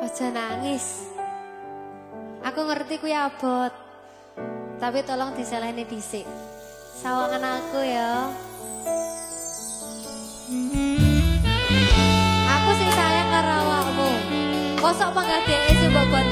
Aja nangis. Aku ngerti kuwi abot. Tapi tolong diselehne dhisik. Sawangan aku ya. Aku sing sayang karo awakmu. Kosok panggah dhek mbok